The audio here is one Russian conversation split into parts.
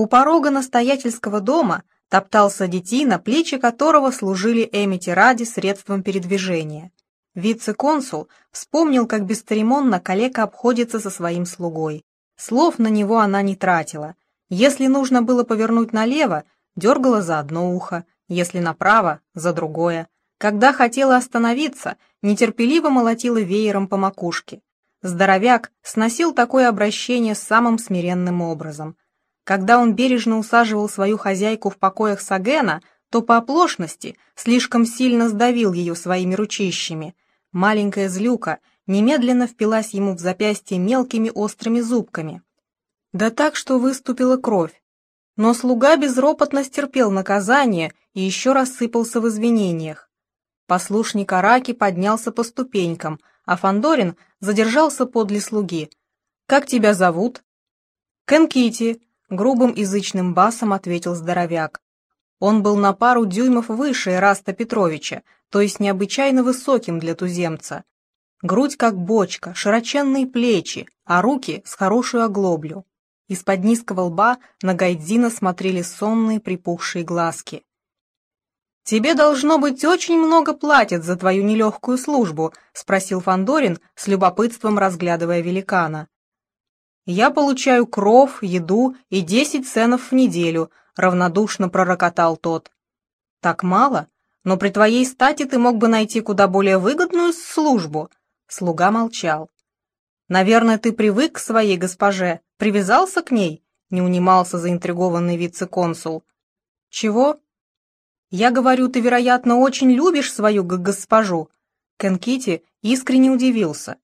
У порога настоятельского дома топтался детина, плечи которого служили Эмити ради средством передвижения. Вице-консул вспомнил, как бесцеремонно калека обходится со своим слугой. Слов на него она не тратила. Если нужно было повернуть налево, дергала за одно ухо, если направо — за другое. Когда хотела остановиться, нетерпеливо молотила веером по макушке. Здоровяк сносил такое обращение самым смиренным образом. Когда он бережно усаживал свою хозяйку в покоях Сагена, то по оплошности слишком сильно сдавил ее своими ручищами. Маленькая злюка немедленно впилась ему в запястье мелкими острыми зубками. Да так, что выступила кровь. Но слуга безропотно стерпел наказание и еще рассыпался в извинениях. Послушник Араки поднялся по ступенькам, а Фандорин задержался подле слуги. «Как тебя зовут?» «Кенкити», — грубым язычным басом ответил здоровяк. Он был на пару дюймов выше Эраста Петровича, то есть необычайно высоким для туземца. Грудь как бочка, широченные плечи, а руки с хорошую оглоблю. Из-под низкого лба на Гайдзина смотрели сонные припухшие глазки. «Тебе, должно быть, очень много платят за твою нелегкую службу», — спросил Фандорин с любопытством разглядывая великана. «Я получаю кров, еду и десять ценов в неделю», — равнодушно пророкотал тот. «Так мало? Но при твоей стати ты мог бы найти куда более выгодную службу». Слуга молчал. «Наверное, ты привык к своей госпоже, привязался к ней?» — не унимался заинтригованный вице-консул. «Чего?» «Я говорю, ты, вероятно, очень любишь свою госпожу». Кенкити искренне удивился.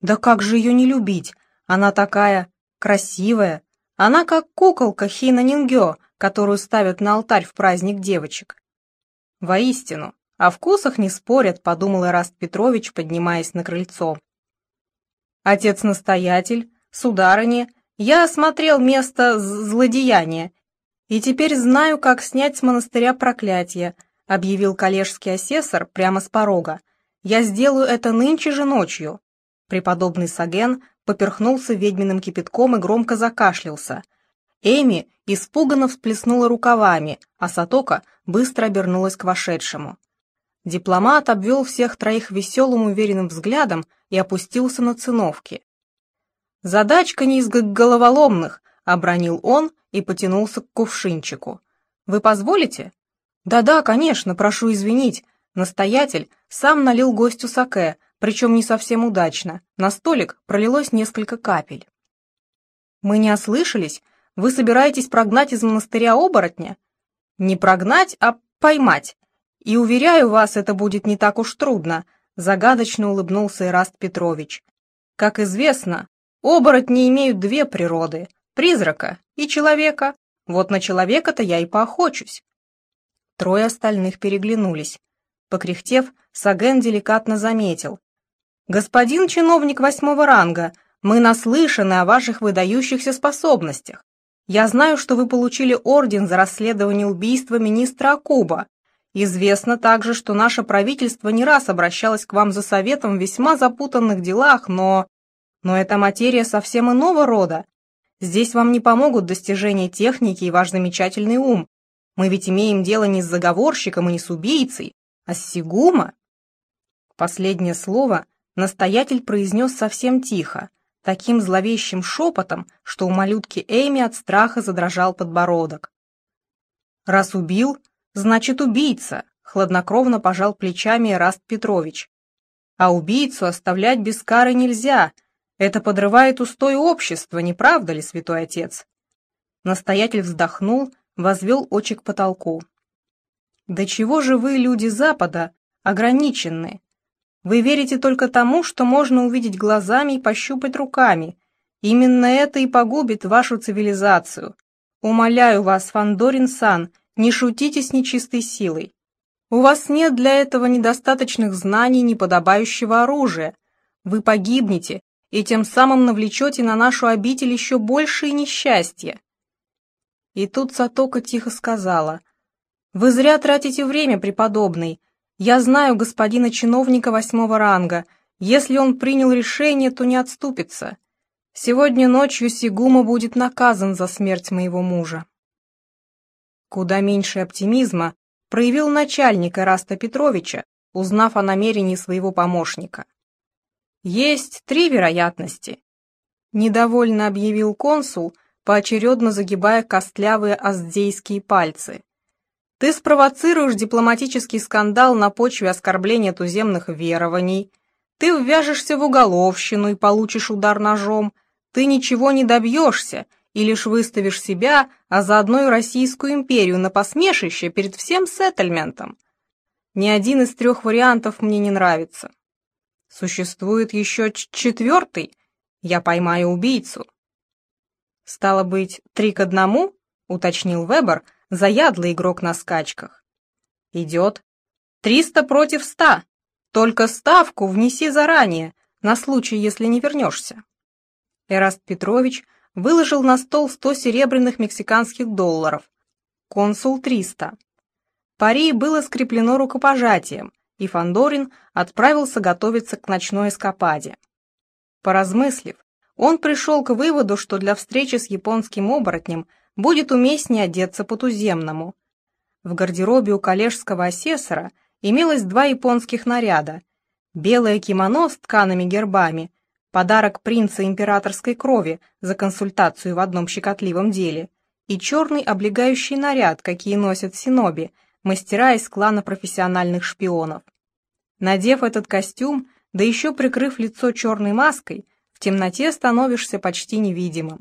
«Да как же ее не любить? Она такая красивая. Она как куколка Хина Нингё, которую ставят на алтарь в праздник девочек». «Воистину, о вкусах не спорят», — подумал Ираст Петрович, поднимаясь на крыльцо. «Отец-настоятель, сударыня, я осмотрел место злодеяния «И теперь знаю, как снять с монастыря проклятие», — объявил коллежский асессор прямо с порога. «Я сделаю это нынче же ночью». Преподобный Саген поперхнулся ведьминым кипятком и громко закашлялся. Эми испуганно всплеснула рукавами, а Сатока быстро обернулась к вошедшему. Дипломат обвел всех троих веселым уверенным взглядом и опустился на циновки. «Задачка не из головоломных», — обронил он и потянулся к кувшинчику. «Вы позволите?» «Да-да, конечно, прошу извинить». Настоятель сам налил гостю саке, причем не совсем удачно. На столик пролилось несколько капель. «Мы не ослышались? Вы собираетесь прогнать из монастыря оборотня?» «Не прогнать, а поймать. И, уверяю вас, это будет не так уж трудно», загадочно улыбнулся Ираст Петрович. «Как известно, оборотни имеют две природы Призрака и человека. Вот на человека-то я и поохочусь. Трое остальных переглянулись. Покряхтев, Саген деликатно заметил. «Господин чиновник восьмого ранга, мы наслышаны о ваших выдающихся способностях. Я знаю, что вы получили орден за расследование убийства министра Акуба. Известно также, что наше правительство не раз обращалось к вам за советом в весьма запутанных делах, но... Но эта материя совсем иного рода. Здесь вам не помогут достижения техники и ваш замечательный ум. Мы ведь имеем дело не с заговорщиком и не с убийцей, а с Сигума. Последнее слово настоятель произнес совсем тихо, таким зловещим шепотом, что у малютки Эми от страха задрожал подбородок. «Раз убил, значит убийца», — хладнокровно пожал плечами Раст Петрович. «А убийцу оставлять без кары нельзя», — это подрывает устой общества, не правда ли, святой отец?» Настоятель вздохнул, возвел очи к потолку. «Да чего же вы, люди Запада, ограничены? Вы верите только тому, что можно увидеть глазами и пощупать руками. Именно это и погубит вашу цивилизацию. Умоляю вас, Фандорин-сан, не шутите с нечистой силой. У вас нет для этого недостаточных знаний неподобающего оружия. Вы погибнете, и тем самым навлечете на нашу обитель еще большее несчастье. И тут Сатока тихо сказала, «Вы зря тратите время, преподобный. Я знаю господина чиновника восьмого ранга. Если он принял решение, то не отступится. Сегодня ночью Сигума будет наказан за смерть моего мужа». Куда меньше оптимизма проявил начальник Эраста Петровича, узнав о намерении своего помощника. Есть три вероятности. Недовольно объявил консул, поочередно загибая костлявые аздейские пальцы. Ты спровоцируешь дипломатический скандал на почве оскорбления туземных верований, ты ввяжешься в уголовщину и получишь удар ножом, ты ничего не добьешься и лишь выставишь себя, а заодно и Российскую империю на посмешище перед всем сеттельментом. Ни один из трех вариантов мне не нравится. Существует еще четвертый, я поймаю убийцу. Стало быть, три к одному, уточнил Вебер, заядлый игрок на скачках. Идет. Триста против ста. Только ставку внеси заранее, на случай, если не вернешься. Эраст Петрович выложил на стол сто серебряных мексиканских долларов, консул триста. Пари было скреплено рукопожатием, и Фандорин отправился готовиться к ночной эскападе. Поразмыслив, он пришел к выводу, что для встречи с японским оборотнем будет уместнее одеться по-туземному. В гардеробе у коллежского асессора имелось два японских наряда. Белое кимоно с ткаными гербами, подарок принца императорской крови за консультацию в одном щекотливом деле, и черный облегающий наряд, какие носят синоби, мастера из клана профессиональных шпионов. Надев этот костюм, да еще прикрыв лицо черной маской, в темноте становишься почти невидимым.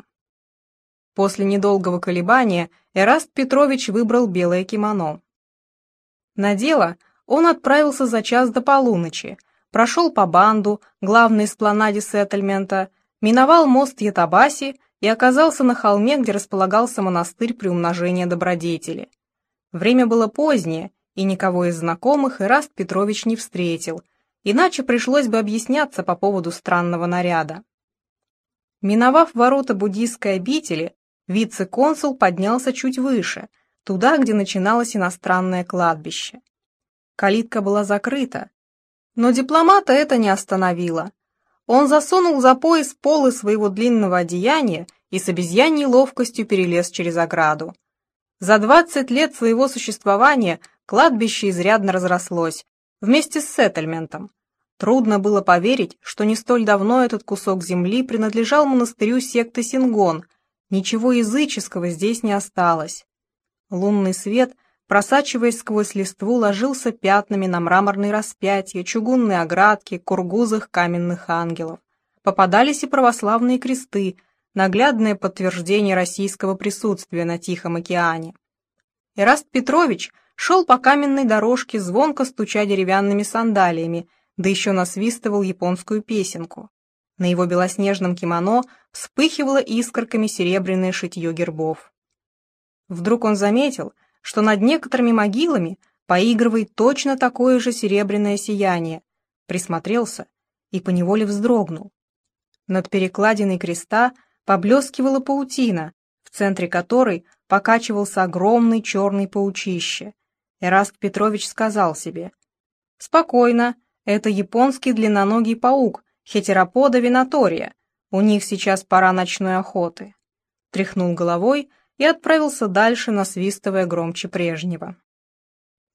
После недолгого колебания Эраст Петрович выбрал белое кимоно. На дело он отправился за час до полуночи, прошел по банду, главной эспланаде сеттельмента, миновал мост Ятабаси и оказался на холме, где располагался монастырь приумножения добродетели. Время было позднее, и никого из знакомых Ираст Петрович не встретил, иначе пришлось бы объясняться по поводу странного наряда. Миновав ворота буддийской обители, вице-консул поднялся чуть выше, туда, где начиналось иностранное кладбище. Калитка была закрыта, но дипломата это не остановило. Он засунул за пояс полы своего длинного одеяния и с обезьяньей ловкостью перелез через ограду. За двадцать лет своего существования кладбище изрядно разрослось, вместе с сеттельментом. Трудно было поверить, что не столь давно этот кусок земли принадлежал монастырю секты Сингон, ничего языческого здесь не осталось. Лунный свет — просачиваясь сквозь листву, ложился пятнами на мраморные распятия, чугунные оградки, кургузых каменных ангелов. Попадались и православные кресты, наглядное подтверждение российского присутствия на Тихом океане. Ираст Петрович шел по каменной дорожке, звонко стуча деревянными сандалиями, да еще насвистывал японскую песенку. На его белоснежном кимоно вспыхивало искорками серебряное шитье гербов. Вдруг он заметил, что над некоторыми могилами поигрывает точно такое же серебряное сияние, присмотрелся и поневоле вздрогнул. Над перекладиной креста поблескивала паутина, в центре которой покачивался огромный черный паучище. Эраст Петрович сказал себе, «Спокойно, это японский длинноногий паук, хетеропода винатория, у них сейчас пора ночной охоты». Тряхнул головой и отправился дальше, насвистывая громче прежнего.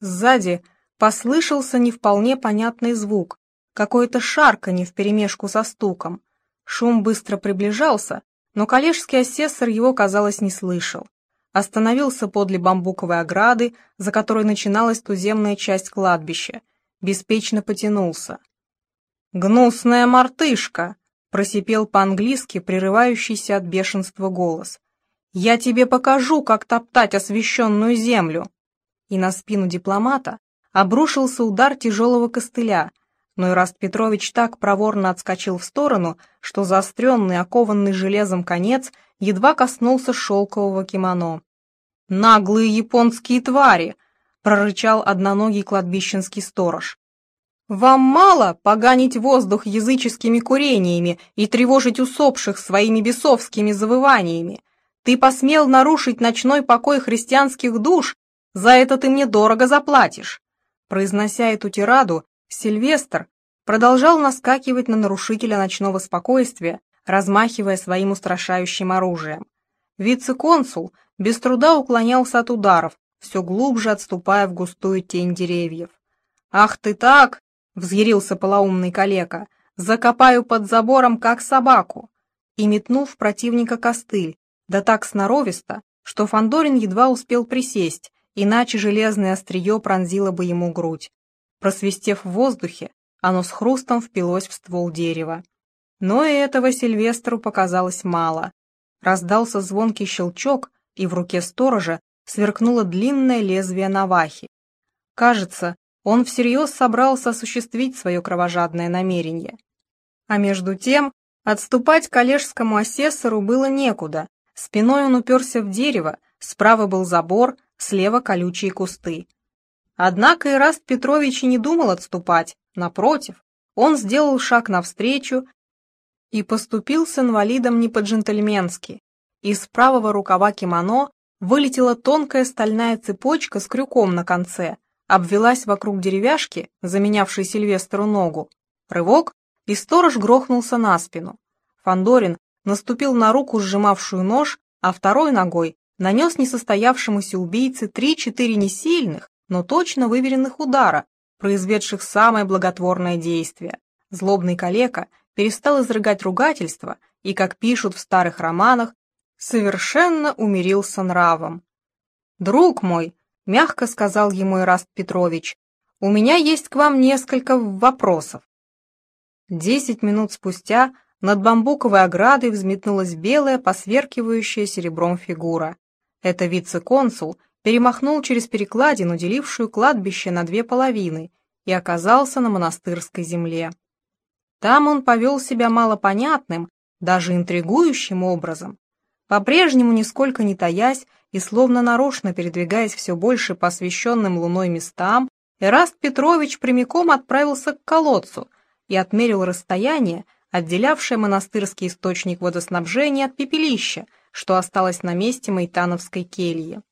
Сзади послышался не вполне понятный звук, какое-то шарканье вперемешку со стуком. Шум быстро приближался, но коллежский асессор его, казалось, не слышал. Остановился подле бамбуковой ограды, за которой начиналась туземная часть кладбища, беспечно потянулся. «Гнусная мартышка!» — просипел по-английски прерывающийся от бешенства голос. «Я тебе покажу, как топтать освященную землю!» И на спину дипломата обрушился удар тяжелого костыля, но Ираст Петрович так проворно отскочил в сторону, что заостренный, окованный железом конец едва коснулся шелкового кимоно. «Наглые японские твари!» — прорычал одноногий кладбищенский сторож. «Вам мало поганить воздух языческими курениями и тревожить усопших своими бесовскими завываниями? Ты посмел нарушить ночной покой христианских душ, за это ты мне дорого заплатишь. Произнося эту тираду, Сильвестр продолжал наскакивать на нарушителя ночного спокойствия, размахивая своим устрашающим оружием. Вице-консул без труда уклонялся от ударов, все глубже отступая в густую тень деревьев. «Ах ты так!» — взъярился полоумный калека. «Закопаю под забором, как собаку!» И метнул в противника костыль, да так сноровисто, что Фандорин едва успел присесть, иначе железное острие пронзило бы ему грудь. Просвистев в воздухе, оно с хрустом впилось в ствол дерева. Но и этого Сильвестру показалось мало. Раздался звонкий щелчок, и в руке сторожа сверкнуло длинное лезвие навахи. Кажется, он всерьез собрался осуществить свое кровожадное намерение. А между тем, отступать коллежскому асессору было некуда. Спиной он уперся в дерево, справа был забор, слева колючие кусты. Однако Ираст Петрович и не думал отступать, напротив, он сделал шаг навстречу и поступил с инвалидом не по-джентльменски. Из правого рукава кимоно вылетела тонкая стальная цепочка с крюком на конце, обвелась вокруг деревяшки, заменявшей Сильвестру ногу. Рывок, и сторож грохнулся на спину. Фандорин наступил на руку, сжимавшую нож, а второй ногой нанес несостоявшемуся убийце три-четыре несильных, но точно выверенных удара, произведших самое благотворное действие. Злобный калека перестал изрыгать ругательства и, как пишут в старых романах, совершенно умирился нравом. «Друг мой», — мягко сказал ему Ираст Петрович, — «у меня есть к вам несколько вопросов». Десять минут спустя над бамбуковой оградой взметнулась белая, посверкивающая серебром фигура. Это вице-консул перемахнул через перекладину, делившую кладбище на две половины, и оказался на монастырской земле. Там он повел себя малопонятным, даже интригующим образом. По-прежнему, нисколько не таясь, и словно нарочно передвигаясь все больше по освещенным луной местам, Эраст Петрович прямиком отправился к колодцу и отмерил расстояние, отделявшее монастырский источник водоснабжения от пепелища, что осталось на месте Майтановской кельи.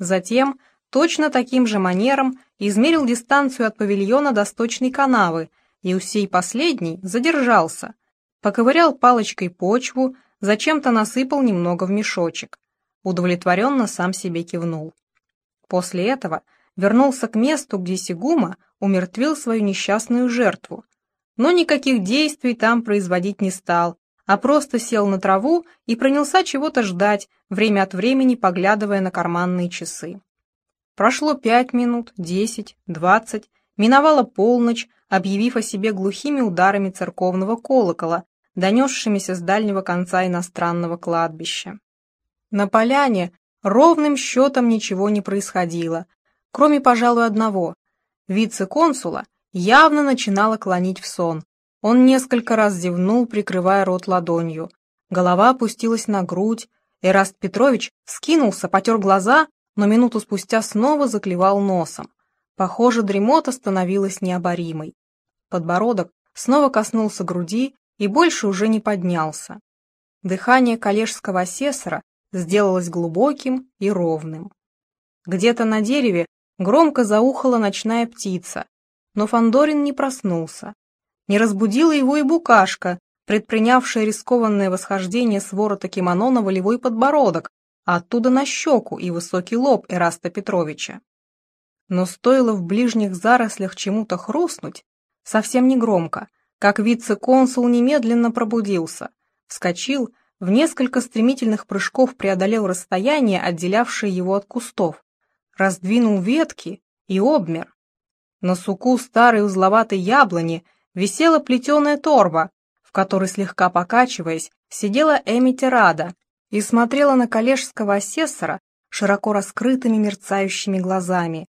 Затем, точно таким же манером, измерил дистанцию от павильона до сточной канавы, и у сей последней задержался, поковырял палочкой почву, зачем-то насыпал немного в мешочек удовлетворенно сам себе кивнул. После этого вернулся к месту, где Сигума умертвил свою несчастную жертву, но никаких действий там производить не стал, а просто сел на траву и принялся чего-то ждать, время от времени поглядывая на карманные часы. Прошло пять минут, десять, двадцать, миновала полночь, объявив о себе глухими ударами церковного колокола, донесшимися с дальнего конца иностранного кладбища. На поляне ровным счетом ничего не происходило, кроме, пожалуй, одного. Вице-консула явно начинало клонить в сон. Он несколько раз зевнул, прикрывая рот ладонью. Голова опустилась на грудь. Эраст Петрович скинулся, потер глаза, но минуту спустя снова заклевал носом. Похоже, дремота становилась необоримой. Подбородок снова коснулся груди и больше уже не поднялся. Дыхание коллежского асессора сделалось глубоким и ровным. Где-то на дереве громко заухала ночная птица, но Фандорин не проснулся. Не разбудила его и букашка, предпринявшая рискованное восхождение с ворота кимоно на волевой подбородок, а оттуда на щеку и высокий лоб Эраста Петровича. Но стоило в ближних зарослях чему-то хрустнуть, совсем не громко, как вице-консул немедленно пробудился, вскочил в несколько стремительных прыжков преодолел расстояние, отделявшее его от кустов, раздвинул ветки и обмер. На суку старой узловатой яблони висела плетеная торба, в которой, слегка покачиваясь, сидела Эми Терада и смотрела на коллежского асессора широко раскрытыми мерцающими глазами,